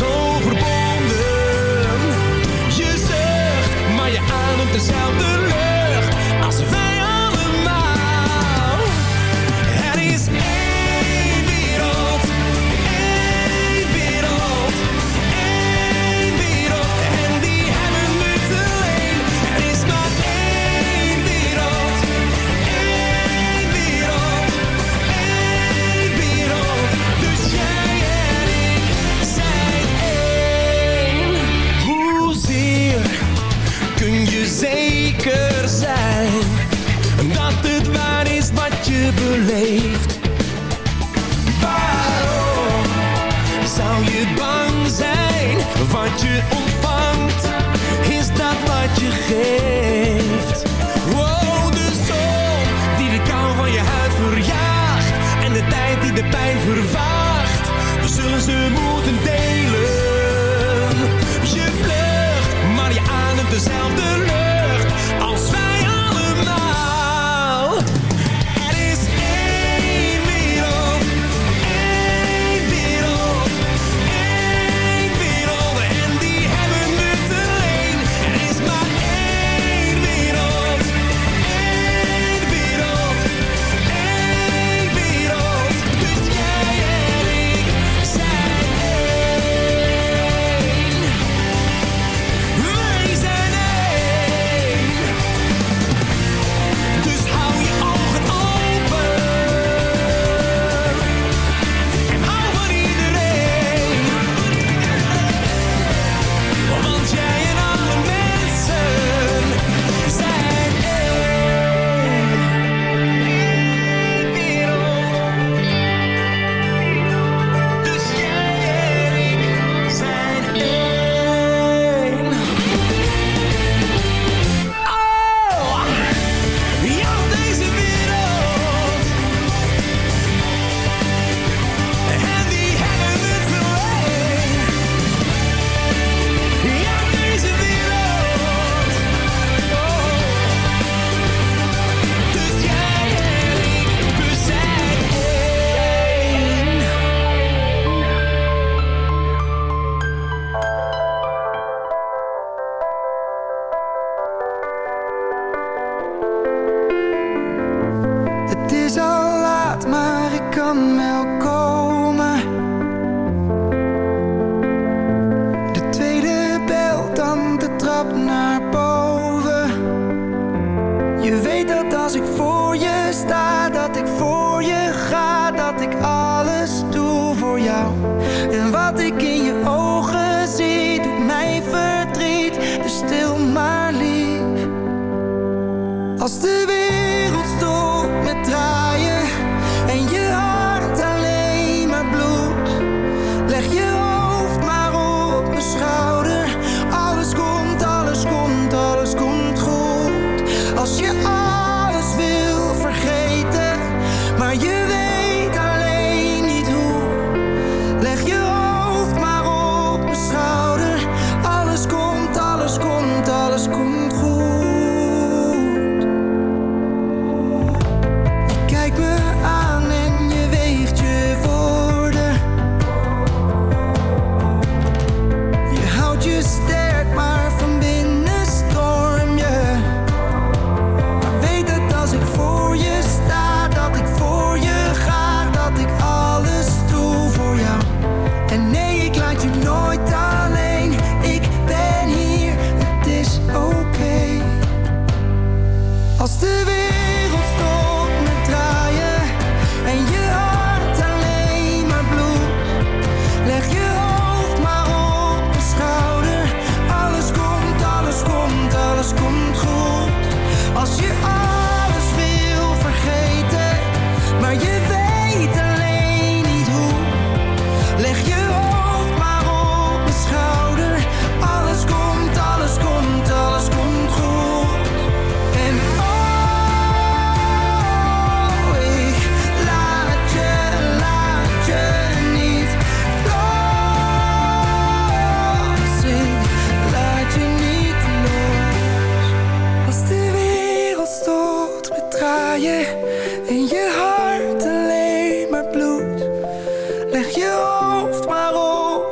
so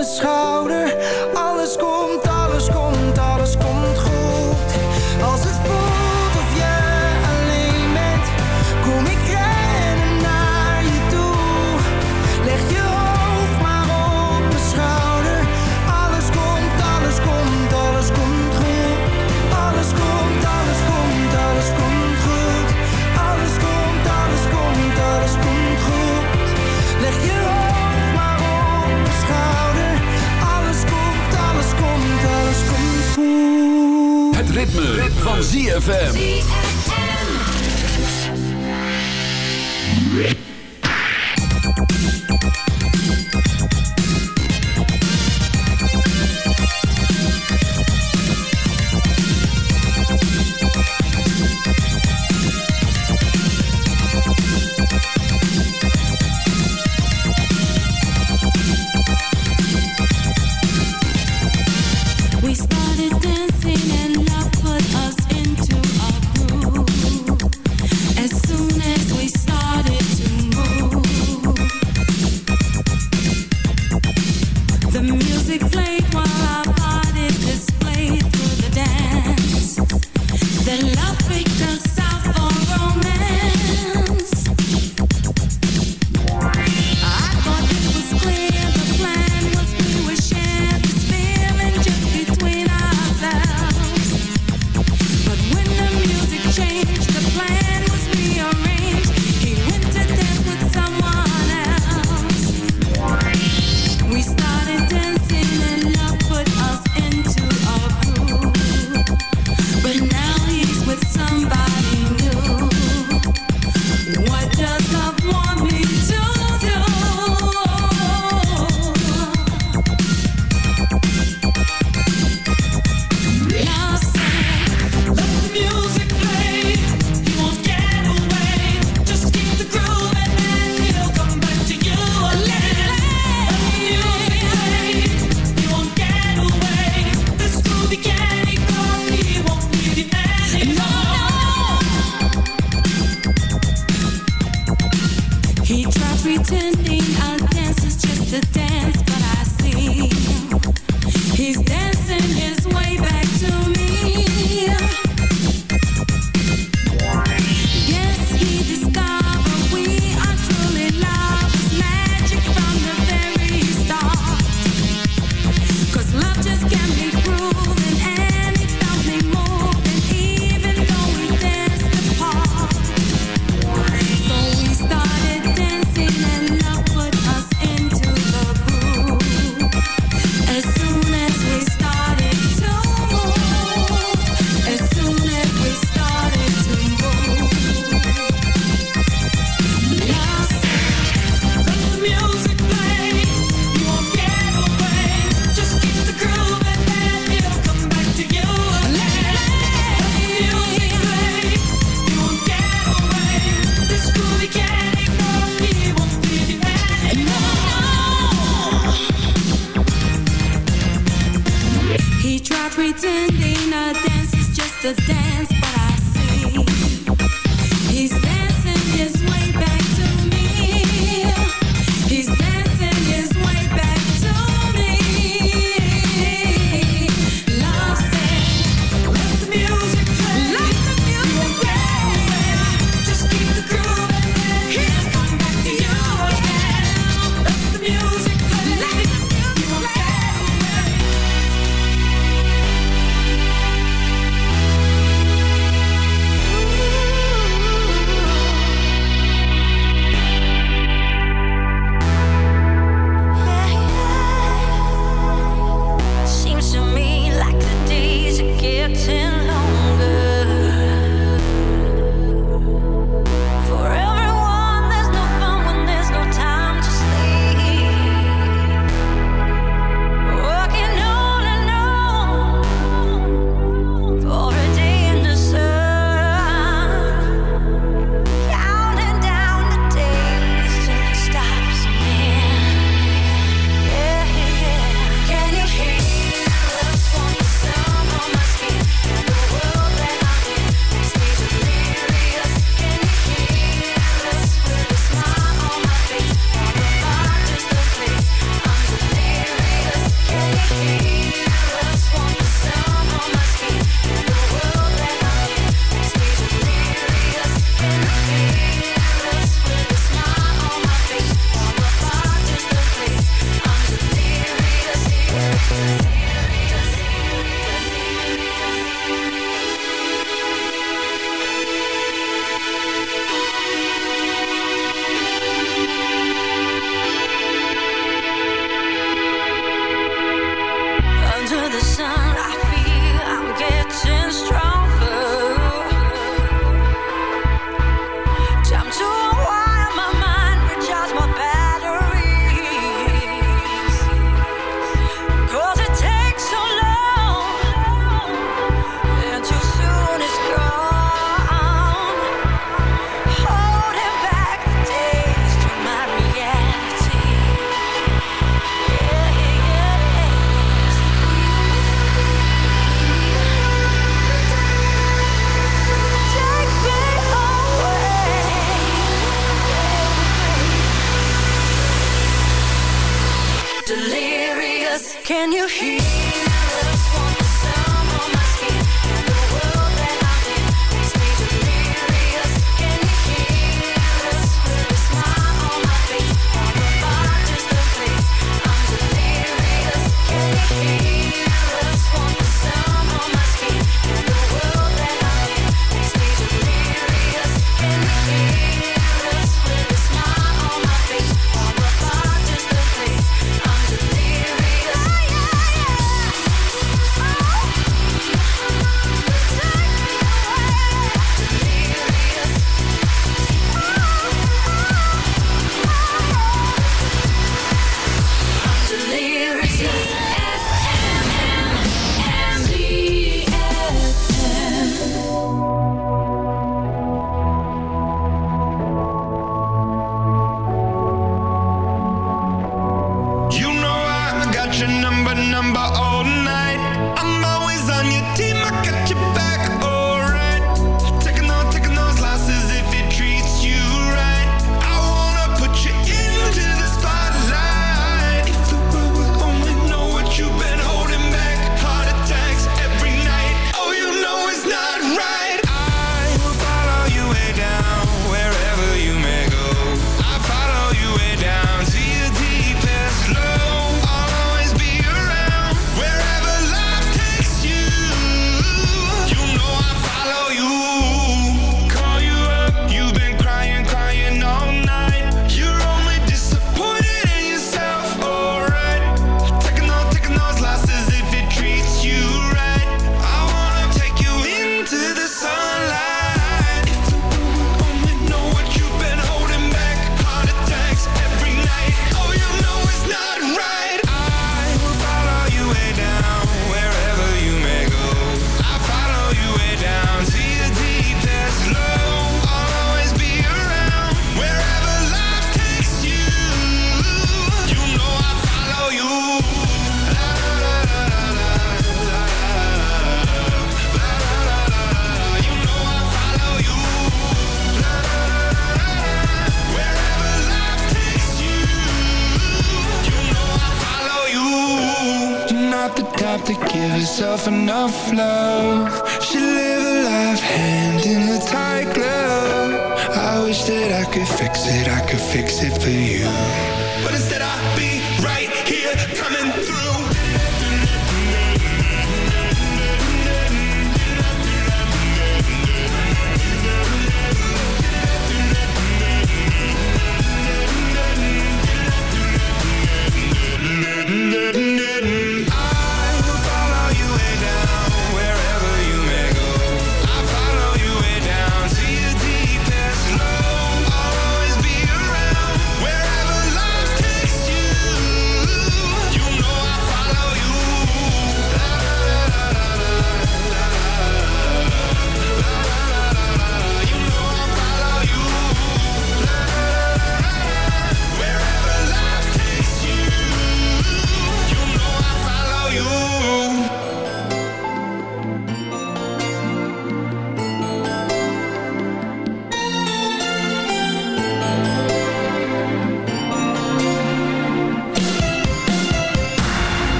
mijn schouder. Ritme, van ZFM.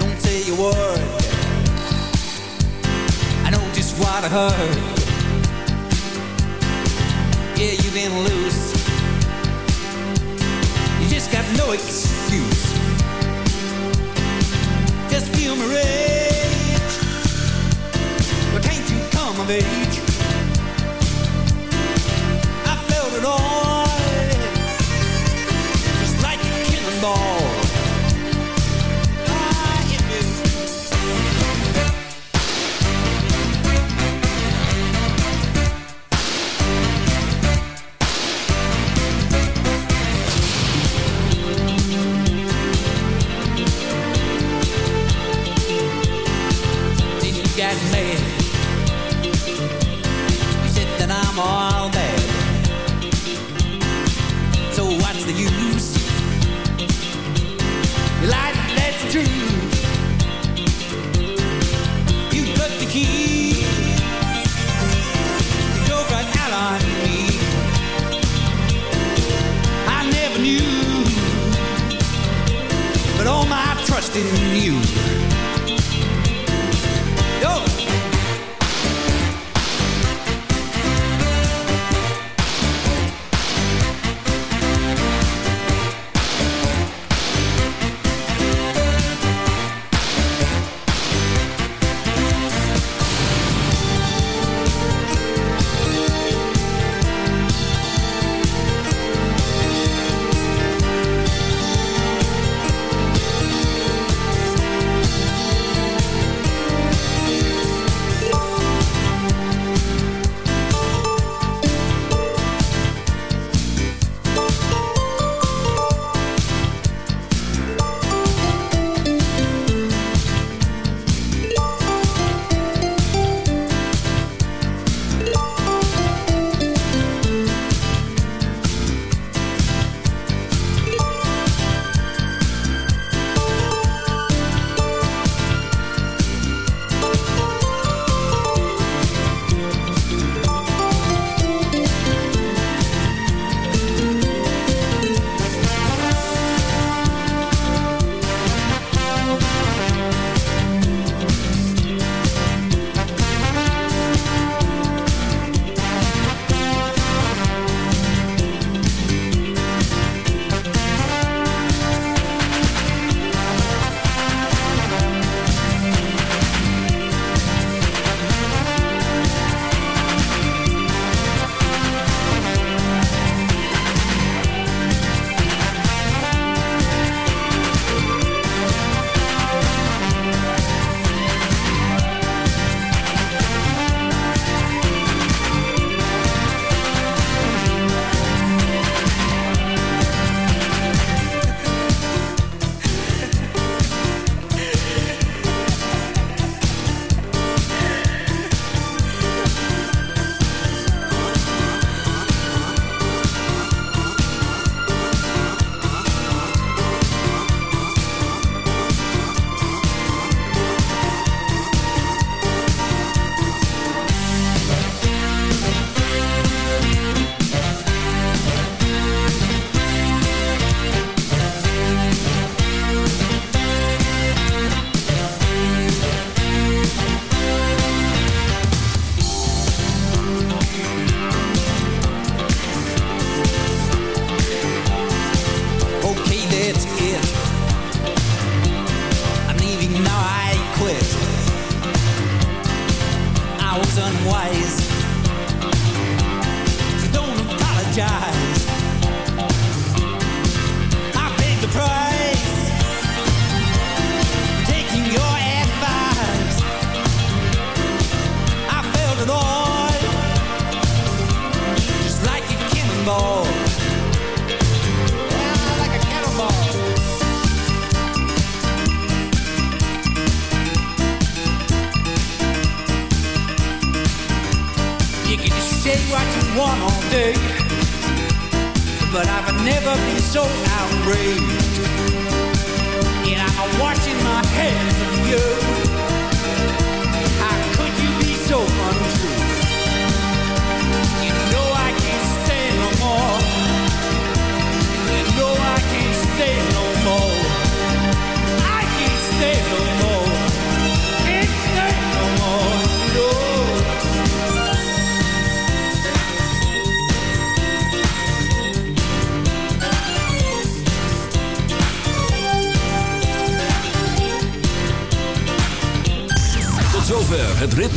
Don't say a word. I know just what I heard. Yeah, you've been loose. You just got no excuse. Just feel my rage. Can't you come of age? ball